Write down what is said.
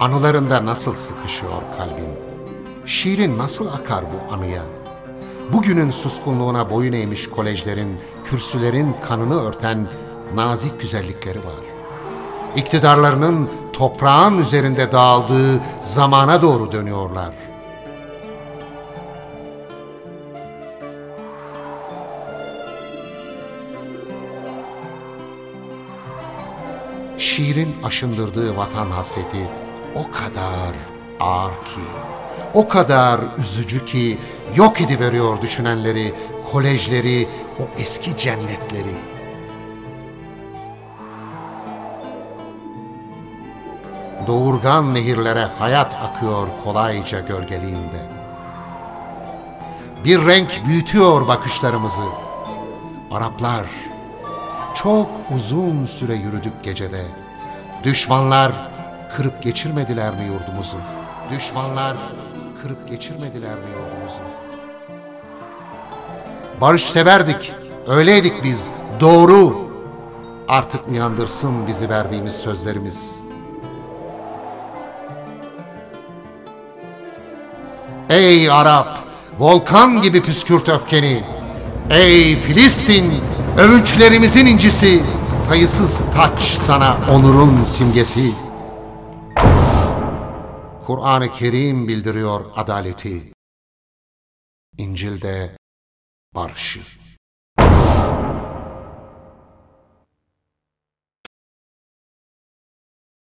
Anılarında nasıl sıkışıyor kalbim? Şiirin nasıl akar bu anıya? Bugünün suskunluğuna boyun eğmiş kolejlerin, kürsülerin kanını örten nazik güzellikleri var. İktidarlarının toprağın üzerinde dağıldığı zamana doğru dönüyorlar. Şiirin aşındırdığı vatan hasreti o kadar ağır ki, o kadar üzücü ki yok ediveriyor düşünenleri, kolejleri, o eski cennetleri. Doğurgan nehirlere hayat akıyor kolayca gölgeliğinde. Bir renk büyütüyor bakışlarımızı. Araplar, çok uzun süre yürüdük gecede. Düşmanlar kırıp geçirmediler mi yurdumuzu? Düşmanlar kırıp geçirmediler mi yurdumuzu? Barış severdik, öyleydik biz, doğru. Artık uyandırsın bizi verdiğimiz sözlerimiz. Ey Arap, volkan gibi püskürt öfkeni. Ey Filistin, övünçlerimizin incisi, sayısız taç sana onurun simgesi. Kur'an-ı Kerim bildiriyor adaleti. İncil'de barışı.